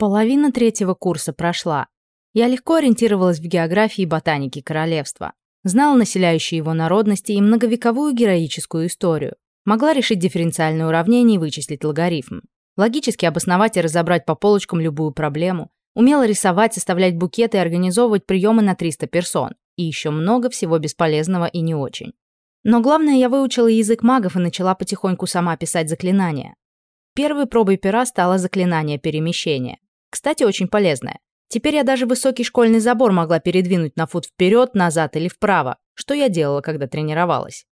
Половина третьего курса прошла. Я легко ориентировалась в географии и ботанике королевства. Знала населяющие его народности и многовековую героическую историю. Могла решить дифференциальное уравнение и вычислить логарифм. Логически обосновать и разобрать по полочкам любую проблему. Умела рисовать, составлять букеты и организовывать приемы на 300 персон. И еще много всего бесполезного и не очень. Но главное, я выучила язык магов и начала потихоньку сама писать заклинания. Первой пробой пера стало заклинание перемещения. Кстати, очень полезная. Теперь я даже высокий школьный забор могла передвинуть на фут вперед, назад или вправо, что я делала, когда тренировалась.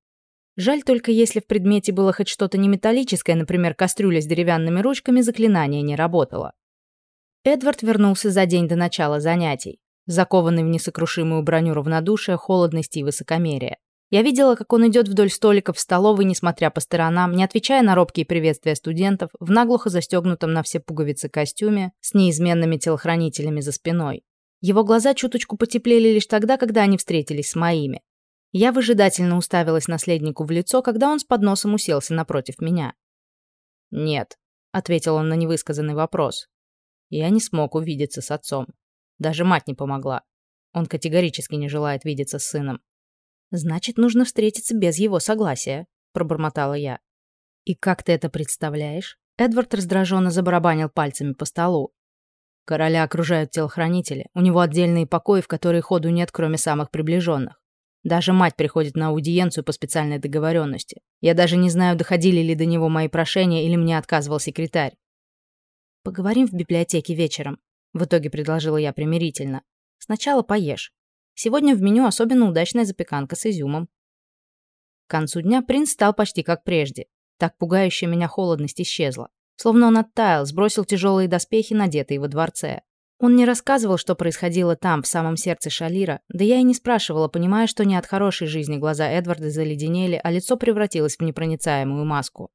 Жаль только, если в предмете было хоть что-то неметаллическое, например, кастрюля с деревянными ручками, заклинание не работало. Эдвард вернулся за день до начала занятий, закованный в несокрушимую броню равнодушия, холодности и высокомерия. Я видела, как он идет вдоль столиков в столовой, несмотря по сторонам, не отвечая на робкие приветствия студентов, в наглухо застегнутом на все пуговицы костюме, с неизменными телохранителями за спиной. Его глаза чуточку потеплели лишь тогда, когда они встретились с моими. Я выжидательно уставилась наследнику в лицо, когда он с подносом уселся напротив меня. «Нет», — ответил он на невысказанный вопрос. Я не смог увидеться с отцом. Даже мать не помогла. Он категорически не желает видеться с сыном. «Значит, нужно встретиться без его согласия», — пробормотала я. «И как ты это представляешь?» Эдвард раздраженно забарабанил пальцами по столу. «Короля окружают телохранители. У него отдельные покои, в которые ходу нет, кроме самых приближенных. Даже мать приходит на аудиенцию по специальной договоренности. Я даже не знаю, доходили ли до него мои прошения или мне отказывал секретарь. «Поговорим в библиотеке вечером», — в итоге предложила я примирительно. «Сначала поешь. Сегодня в меню особенно удачная запеканка с изюмом. К концу дня принц стал почти как прежде. Так пугающая меня холодность исчезла. Словно он оттаял, сбросил тяжелые доспехи, надетые во дворце. Он не рассказывал, что происходило там, в самом сердце Шалира, да я и не спрашивала, понимая, что не от хорошей жизни глаза Эдварда заледенели, а лицо превратилось в непроницаемую маску.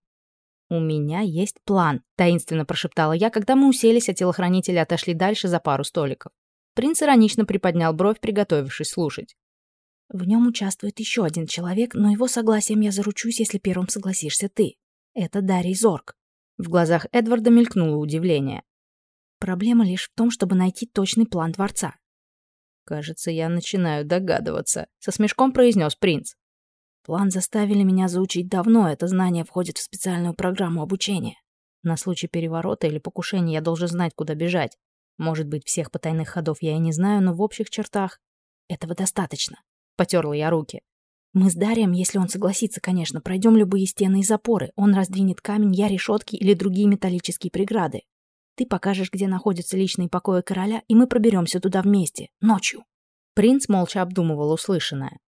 «У меня есть план», — таинственно прошептала я, когда мы уселись, а телохранители отошли дальше за пару столиков. Принц иронично приподнял бровь, приготовившись слушать. «В нем участвует еще один человек, но его согласием я заручусь, если первым согласишься ты. Это Дарий Зорг». В глазах Эдварда мелькнуло удивление. «Проблема лишь в том, чтобы найти точный план дворца». «Кажется, я начинаю догадываться», — со смешком произнес принц. «План заставили меня заучить давно, это знание входит в специальную программу обучения. На случай переворота или покушения я должен знать, куда бежать. Может быть, всех потайных ходов я и не знаю, но в общих чертах этого достаточно. Потерла я руки. Мы с Дарием, если он согласится, конечно, пройдем любые стены и запоры. Он раздвинет камень, я решетки или другие металлические преграды. Ты покажешь, где находятся личные покои короля, и мы проберемся туда вместе, ночью. Принц молча обдумывал услышанное.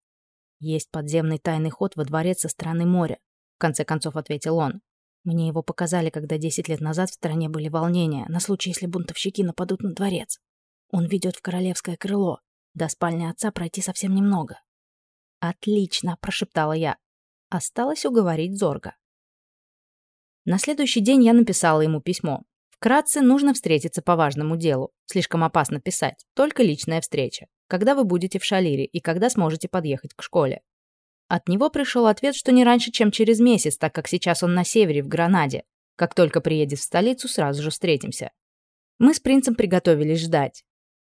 Есть подземный тайный ход во дворец со стороны моря, в конце концов ответил он. Мне его показали, когда десять лет назад в стране были волнения, на случай, если бунтовщики нападут на дворец. Он ведет в королевское крыло. До спальни отца пройти совсем немного. «Отлично!» – прошептала я. Осталось уговорить Зорга. На следующий день я написала ему письмо. Вкратце нужно встретиться по важному делу. Слишком опасно писать. Только личная встреча. Когда вы будете в Шалире и когда сможете подъехать к школе. От него пришел ответ, что не раньше, чем через месяц, так как сейчас он на севере, в Гранаде. Как только приедет в столицу, сразу же встретимся. Мы с принцем приготовились ждать.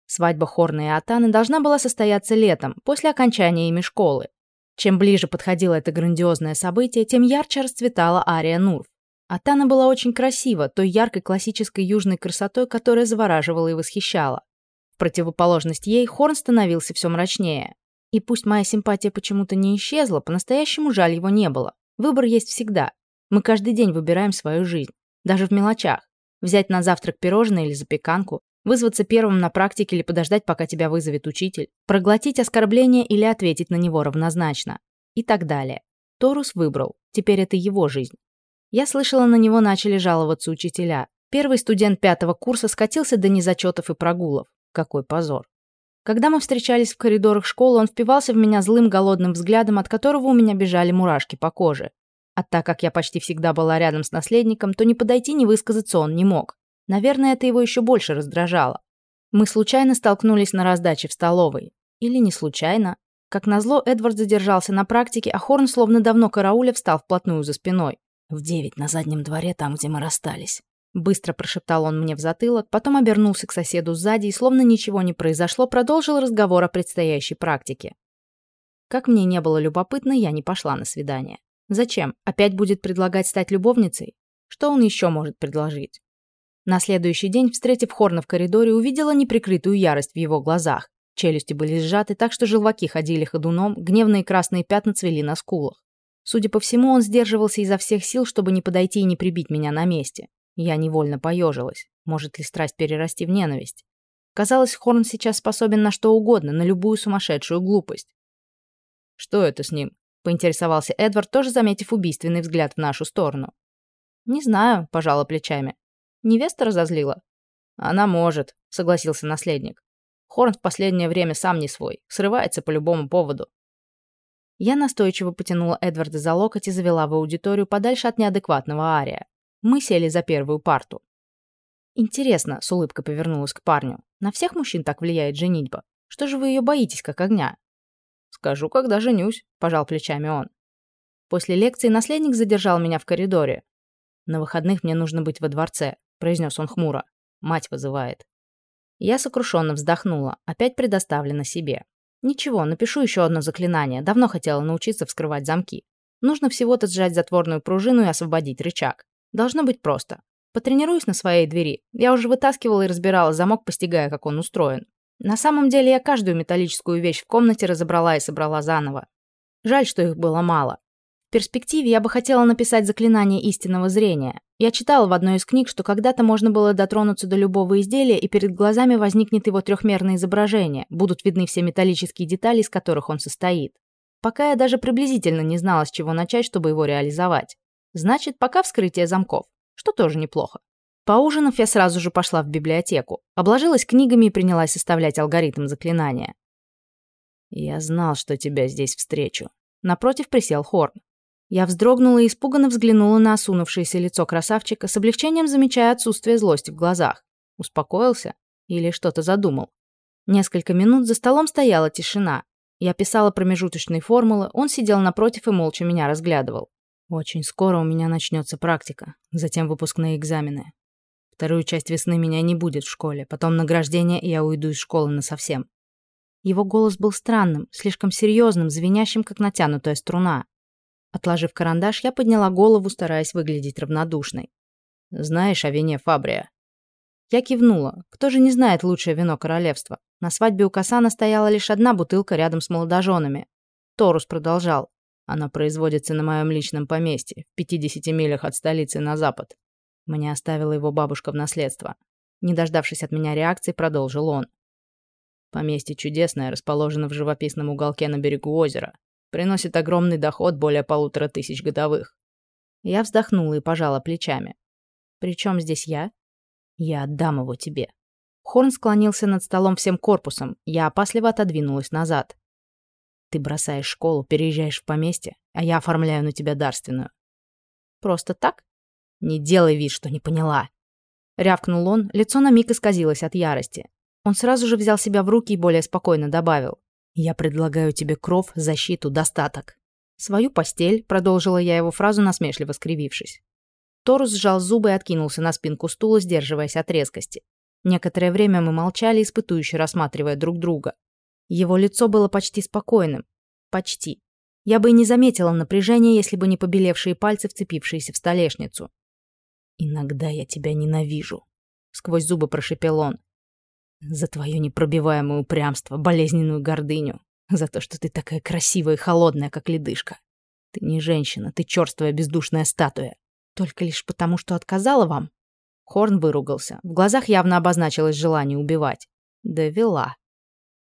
Свадьба Хорна и Атаны должна была состояться летом, после окончания ими школы. Чем ближе подходило это грандиозное событие, тем ярче расцветала Ария Нурф. Атана была очень красива, той яркой классической южной красотой, которая завораживала и восхищала. В противоположность ей Хорн становился все мрачнее. И пусть моя симпатия почему-то не исчезла, по-настоящему жаль его не было. Выбор есть всегда. Мы каждый день выбираем свою жизнь. Даже в мелочах. Взять на завтрак пирожное или запеканку, вызваться первым на практике или подождать, пока тебя вызовет учитель, проглотить оскорбление или ответить на него равнозначно. И так далее. Торус выбрал. Теперь это его жизнь. Я слышала, на него начали жаловаться учителя. Первый студент пятого курса скатился до незачетов и прогулов. Какой позор. Когда мы встречались в коридорах школы, он впивался в меня злым голодным взглядом, от которого у меня бежали мурашки по коже. А так как я почти всегда была рядом с наследником, то не подойти, не высказаться он не мог. Наверное, это его еще больше раздражало. Мы случайно столкнулись на раздаче в столовой. Или не случайно. Как назло, Эдвард задержался на практике, а Хорн словно давно карауля встал вплотную за спиной. «В девять на заднем дворе, там, где мы расстались». Быстро прошептал он мне в затылок, потом обернулся к соседу сзади и, словно ничего не произошло, продолжил разговор о предстоящей практике. Как мне не было любопытно, я не пошла на свидание. Зачем? Опять будет предлагать стать любовницей? Что он еще может предложить? На следующий день, встретив Хорна в коридоре, увидела неприкрытую ярость в его глазах. Челюсти были сжаты так, что желваки ходили ходуном, гневные красные пятна цвели на скулах. Судя по всему, он сдерживался изо всех сил, чтобы не подойти и не прибить меня на месте. Я невольно поежилась. Может ли страсть перерасти в ненависть? Казалось, Хорн сейчас способен на что угодно, на любую сумасшедшую глупость. «Что это с ним?» — поинтересовался Эдвард, тоже заметив убийственный взгляд в нашу сторону. «Не знаю», — пожала плечами. «Невеста разозлила?» «Она может», — согласился наследник. Хорн в последнее время сам не свой, срывается по любому поводу. Я настойчиво потянула Эдварда за локоть и завела в аудиторию подальше от неадекватного Ария. Мы сели за первую парту. Интересно, с улыбкой повернулась к парню. На всех мужчин так влияет женитьба. Что же вы ее боитесь, как огня? Скажу, когда женюсь, пожал плечами он. После лекции наследник задержал меня в коридоре. На выходных мне нужно быть во дворце, произнес он хмуро. Мать вызывает. Я сокрушенно вздохнула, опять предоставлена себе. Ничего, напишу еще одно заклинание. Давно хотела научиться вскрывать замки. Нужно всего-то сжать затворную пружину и освободить рычаг. Должно быть просто. Потренируюсь на своей двери. Я уже вытаскивала и разбирала замок, постигая, как он устроен. На самом деле я каждую металлическую вещь в комнате разобрала и собрала заново. Жаль, что их было мало. В перспективе я бы хотела написать заклинание истинного зрения. Я читала в одной из книг, что когда-то можно было дотронуться до любого изделия, и перед глазами возникнет его трехмерное изображение, будут видны все металлические детали, из которых он состоит. Пока я даже приблизительно не знала, с чего начать, чтобы его реализовать. Значит, пока вскрытие замков, что тоже неплохо. Поужинав, я сразу же пошла в библиотеку, обложилась книгами и принялась составлять алгоритм заклинания. «Я знал, что тебя здесь встречу». Напротив присел Хорн. Я вздрогнула и испуганно взглянула на осунувшееся лицо красавчика, с облегчением замечая отсутствие злости в глазах. Успокоился? Или что-то задумал? Несколько минут за столом стояла тишина. Я писала промежуточные формулы, он сидел напротив и молча меня разглядывал. Очень скоро у меня начнется практика, затем выпускные экзамены. Вторую часть весны меня не будет в школе, потом награждение, и я уйду из школы насовсем. Его голос был странным, слишком серьезным, звенящим, как натянутая струна. Отложив карандаш, я подняла голову, стараясь выглядеть равнодушной. «Знаешь о вине Фабрия?» Я кивнула. Кто же не знает лучшее вино королевства? На свадьбе у Касана стояла лишь одна бутылка рядом с молодоженами. Торус продолжал. Она производится на моем личном поместье, в 50 милях от столицы на запад. Мне оставила его бабушка в наследство. Не дождавшись от меня реакции, продолжил он. Поместье чудесное, расположено в живописном уголке на берегу озера. Приносит огромный доход более полутора тысяч годовых. Я вздохнула и пожала плечами. Причем здесь я?» «Я отдам его тебе». Хорн склонился над столом всем корпусом. Я опасливо отодвинулась назад. Ты бросаешь школу, переезжаешь в поместье, а я оформляю на тебя дарственную. Просто так? Не делай вид, что не поняла. Рявкнул он, лицо на миг исказилось от ярости. Он сразу же взял себя в руки и более спокойно добавил. «Я предлагаю тебе кров, защиту, достаток». «Свою постель», — продолжила я его фразу, насмешливо скривившись. Торус сжал зубы и откинулся на спинку стула, сдерживаясь от резкости. Некоторое время мы молчали, испытующе рассматривая друг друга. Его лицо было почти спокойным. Почти. Я бы и не заметила напряжения, если бы не побелевшие пальцы, вцепившиеся в столешницу. «Иногда я тебя ненавижу», — сквозь зубы прошепел он. «За твое непробиваемое упрямство, болезненную гордыню, за то, что ты такая красивая и холодная, как ледышка. Ты не женщина, ты черствая бездушная статуя. Только лишь потому, что отказала вам?» Хорн выругался. В глазах явно обозначилось желание убивать. «Довела.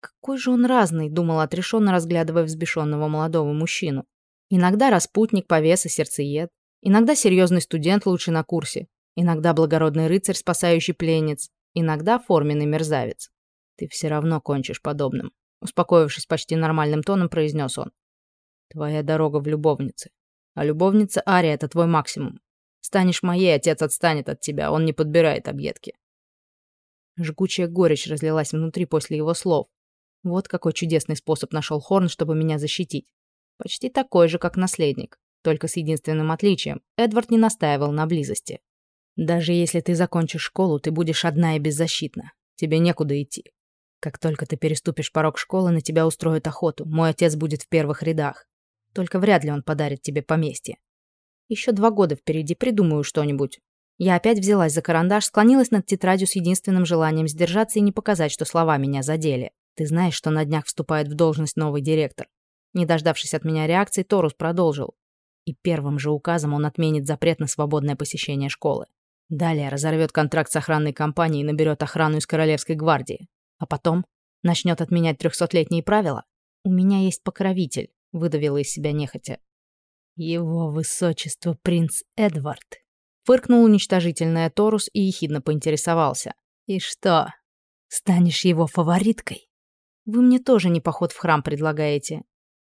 Какой же он разный, думал отрешенно, разглядывая взбешенного молодого мужчину. Иногда распутник, повес и сердцеед. Иногда серьезный студент лучше на курсе. Иногда благородный рыцарь, спасающий пленниц. Иногда форменный мерзавец. Ты все равно кончишь подобным. Успокоившись почти нормальным тоном, произнес он. Твоя дорога в любовнице. А любовница Ария — это твой максимум. Станешь моей, отец отстанет от тебя, он не подбирает объедки. Жгучая горечь разлилась внутри после его слов. Вот какой чудесный способ нашел Хорн, чтобы меня защитить. Почти такой же, как наследник. Только с единственным отличием. Эдвард не настаивал на близости. Даже если ты закончишь школу, ты будешь одна и беззащитна. Тебе некуда идти. Как только ты переступишь порог школы, на тебя устроят охоту. Мой отец будет в первых рядах. Только вряд ли он подарит тебе поместье. Еще два года впереди, придумаю что-нибудь. Я опять взялась за карандаш, склонилась над тетрадью с единственным желанием сдержаться и не показать, что слова меня задели. Ты знаешь, что на днях вступает в должность новый директор. Не дождавшись от меня реакции, Торус продолжил. И первым же указом он отменит запрет на свободное посещение школы. Далее разорвет контракт с охранной компанией и наберет охрану из Королевской гвардии. А потом начнет отменять трехсотлетние правила. «У меня есть покровитель», — выдавила из себя нехотя. «Его высочество принц Эдвард», — фыркнул уничтожительная Торус и ехидно поинтересовался. «И что, станешь его фавориткой?» «Вы мне тоже не поход в храм предлагаете».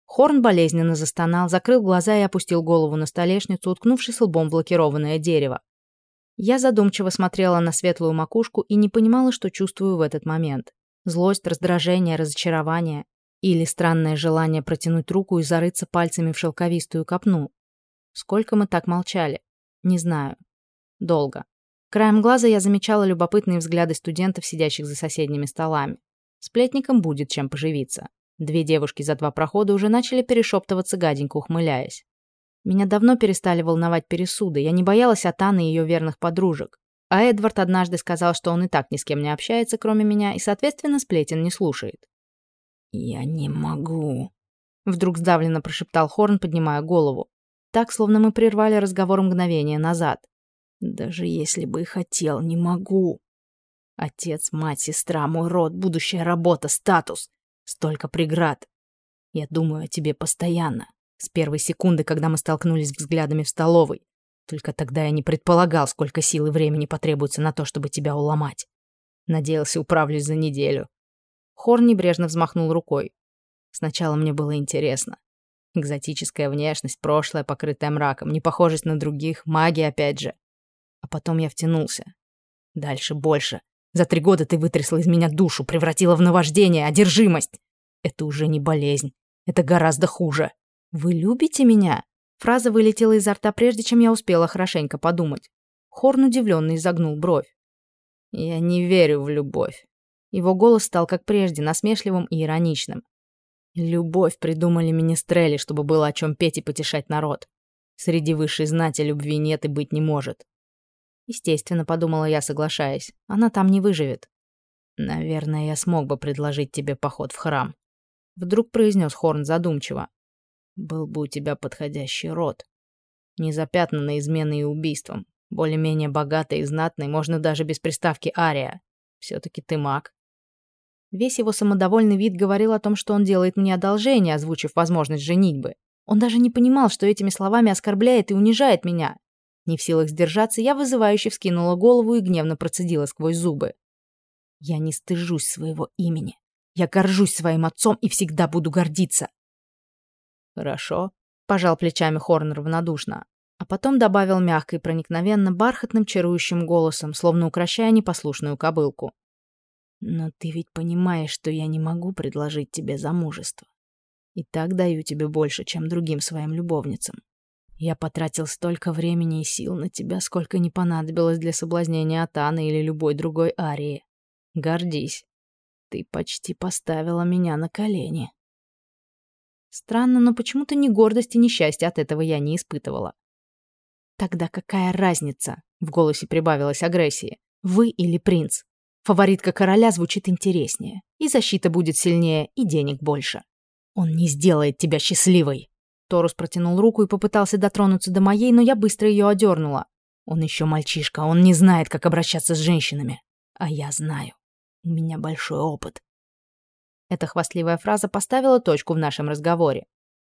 Хорн болезненно застонал, закрыл глаза и опустил голову на столешницу, уткнувшись лбом в блокированное дерево. Я задумчиво смотрела на светлую макушку и не понимала, что чувствую в этот момент. Злость, раздражение, разочарование или странное желание протянуть руку и зарыться пальцами в шелковистую копну. Сколько мы так молчали? Не знаю. Долго. Краем глаза я замечала любопытные взгляды студентов, сидящих за соседними столами. Сплетником будет чем поживиться. Две девушки за два прохода уже начали перешептываться, гаденько ухмыляясь. Меня давно перестали волновать пересуды, я не боялась Атаны и ее верных подружек. А Эдвард однажды сказал, что он и так ни с кем не общается, кроме меня, и, соответственно, сплетен не слушает. «Я не могу», — вдруг сдавленно прошептал Хорн, поднимая голову. Так, словно мы прервали разговор мгновение назад. «Даже если бы и хотел, не могу. Отец, мать, сестра, мой род, будущая работа, статус. Столько преград. Я думаю о тебе постоянно. С первой секунды, когда мы столкнулись взглядами в столовой. Только тогда я не предполагал, сколько сил и времени потребуется на то, чтобы тебя уломать. Надеялся, управлюсь за неделю. Хор небрежно взмахнул рукой. Сначала мне было интересно. Экзотическая внешность, прошлое, покрытое мраком, непохожесть на других, магия опять же. А потом я втянулся. Дальше больше. За три года ты вытрясла из меня душу, превратила в наваждение, одержимость. Это уже не болезнь. Это гораздо хуже. Вы любите меня? Фраза вылетела изо рта, прежде чем я успела хорошенько подумать. Хорн удивленно изогнул бровь. Я не верю в любовь. Его голос стал, как прежде, насмешливым и ироничным. Любовь придумали министрели, чтобы было о чем петь и потешать народ. Среди высшей знати любви нет и быть не может. Естественно, подумала я, соглашаясь, она там не выживет. Наверное, я смог бы предложить тебе поход в храм. Вдруг произнес Хорн задумчиво. Был бы у тебя подходящий род. Не запятнанный изменой и убийством. Более-менее богатый и знатный, можно даже без приставки «ария». Все-таки ты маг. Весь его самодовольный вид говорил о том, что он делает мне одолжение, озвучив возможность женитьбы. Он даже не понимал, что этими словами оскорбляет и унижает меня. Не в силах сдержаться, я вызывающе вскинула голову и гневно процедила сквозь зубы. «Я не стыжусь своего имени. Я горжусь своим отцом и всегда буду гордиться». «Хорошо», — пожал плечами Хорн равнодушно, а потом добавил мягко и проникновенно бархатным чарующим голосом, словно укращая непослушную кобылку. «Но ты ведь понимаешь, что я не могу предложить тебе замужество. И так даю тебе больше, чем другим своим любовницам. Я потратил столько времени и сил на тебя, сколько не понадобилось для соблазнения Атаны или любой другой Арии. Гордись. Ты почти поставила меня на колени. Странно, но почему-то ни гордости, ни счастья от этого я не испытывала. Тогда какая разница? В голосе прибавилась агрессии. Вы или принц? Фаворитка короля звучит интереснее. И защита будет сильнее, и денег больше. Он не сделает тебя счастливой. Торус протянул руку и попытался дотронуться до моей, но я быстро ее одернула. Он еще мальчишка, он не знает, как обращаться с женщинами. А я знаю. У меня большой опыт. Эта хвастливая фраза поставила точку в нашем разговоре.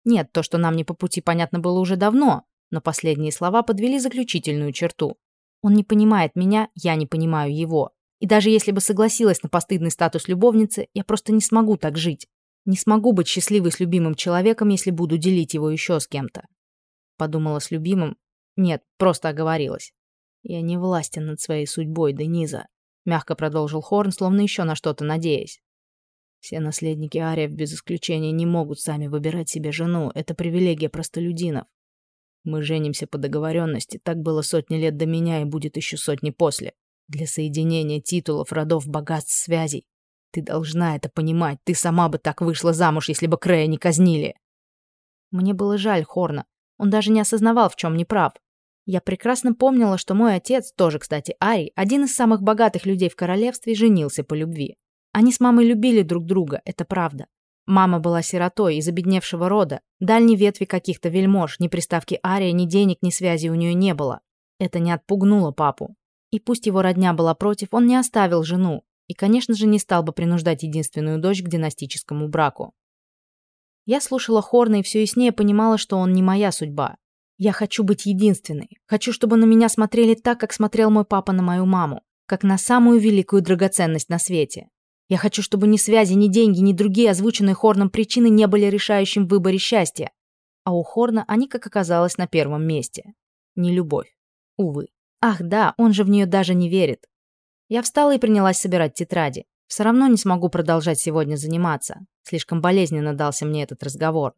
Нет, то, что нам не по пути, понятно было уже давно, но последние слова подвели заключительную черту. Он не понимает меня, я не понимаю его. И даже если бы согласилась на постыдный статус любовницы, я просто не смогу так жить. Не смогу быть счастливой с любимым человеком, если буду делить его еще с кем-то. Подумала с любимым. Нет, просто оговорилась. Я не властен над своей судьбой, Дениза. Мягко продолжил Хорн, словно еще на что-то надеясь. Все наследники ариев без исключения не могут сами выбирать себе жену. Это привилегия простолюдинов. Мы женимся по договоренности, так было сотни лет до меня и будет еще сотни после. Для соединения титулов, родов, богатств, связей. Ты ты должна это понимать. Ты сама бы так вышла замуж, если бы Крея не казнили. Мне было жаль Хорна. Он даже не осознавал, в чем неправ. Я прекрасно помнила, что мой отец, тоже, кстати, Ари, один из самых богатых людей в королевстве, женился по любви. Они с мамой любили друг друга, это правда. Мама была сиротой из обедневшего рода, дальней ветви каких-то вельмож, ни приставки Ария, ни денег, ни связи у нее не было. Это не отпугнуло папу. И пусть его родня была против, он не оставил жену, и, конечно же, не стал бы принуждать единственную дочь к династическому браку. Я слушала Хорна и все яснее понимала, что он не моя судьба. Я хочу быть единственной. Хочу, чтобы на меня смотрели так, как смотрел мой папа на мою маму, как на самую великую драгоценность на свете. Я хочу, чтобы ни связи, ни деньги, ни другие озвученные Хорном причины не были решающим в выборе счастья. А у Хорна они, как оказалось, на первом месте. Не любовь. Увы. Ах да, он же в нее даже не верит. Я встала и принялась собирать тетради. Все равно не смогу продолжать сегодня заниматься. Слишком болезненно дался мне этот разговор.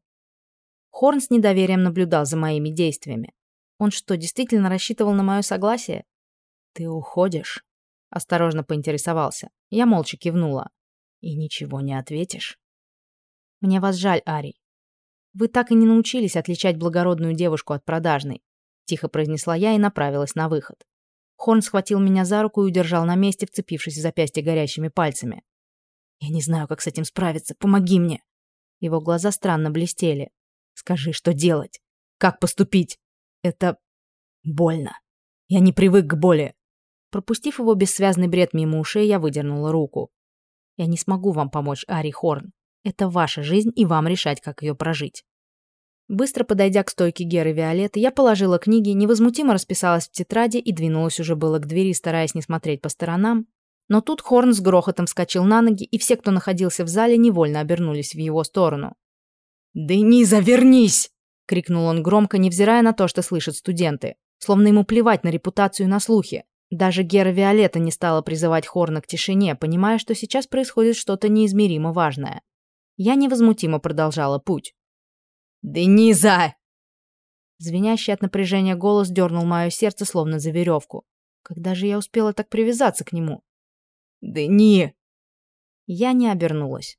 Хорн с недоверием наблюдал за моими действиями. Он что, действительно рассчитывал на мое согласие? «Ты уходишь?» — осторожно поинтересовался. Я молча кивнула. «И ничего не ответишь?» «Мне вас жаль, Арий. Вы так и не научились отличать благородную девушку от продажной», — тихо произнесла я и направилась на выход. Хорн схватил меня за руку и удержал на месте, вцепившись в запястье горящими пальцами. «Я не знаю, как с этим справиться. Помоги мне!» Его глаза странно блестели. «Скажи, что делать? Как поступить? Это... больно. Я не привык к боли». Пропустив его бессвязный бред мимо ушей, я выдернула руку. «Я не смогу вам помочь, Ари Хорн. Это ваша жизнь, и вам решать, как ее прожить». Быстро подойдя к стойке Геры Виолетты, я положила книги, невозмутимо расписалась в тетради и двинулась уже было к двери, стараясь не смотреть по сторонам. Но тут Хорн с грохотом вскочил на ноги, и все, кто находился в зале, невольно обернулись в его сторону. «Дениза, вернись!» — крикнул он громко, невзирая на то, что слышат студенты. Словно ему плевать на репутацию и на слухи. Даже Гера Виолетта не стала призывать Хорна к тишине, понимая, что сейчас происходит что-то неизмеримо важное. «Дениза!» Звенящий от напряжения голос дернул мое сердце, словно за веревку. Когда же я успела так привязаться к нему? «Дени!» Я не обернулась.